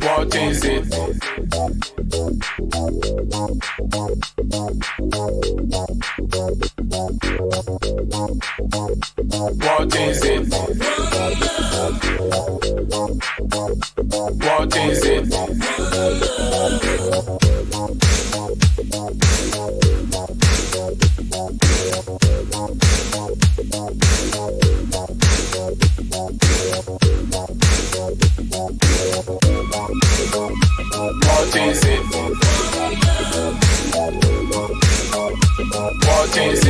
What is it? What is it? What is it?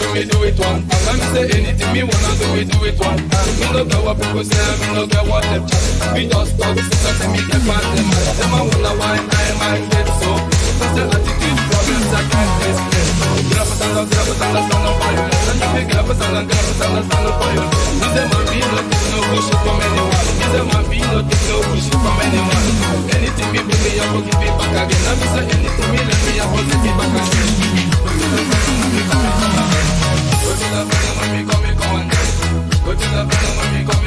do, me do it one time. Me say anything me wanna do, me do it one time. Me no care what people say, me no care what them chat. We just talk, sisters, and me get past them. Them a wonder why I might get so. That's the attitude problems I can't explain. Up and stand up, up and stand up, stand up for you. And if you up and stand up, up and stand up, stand up for you. Me say man, be no take no bullshit from anyone. Me say man, be no take no bullshit from anyone. Anything me bring me, I go give it back again. Me say anything me let me, I go take it back again. Go to the friend when we come, we come and dance. Go to the friend when we come,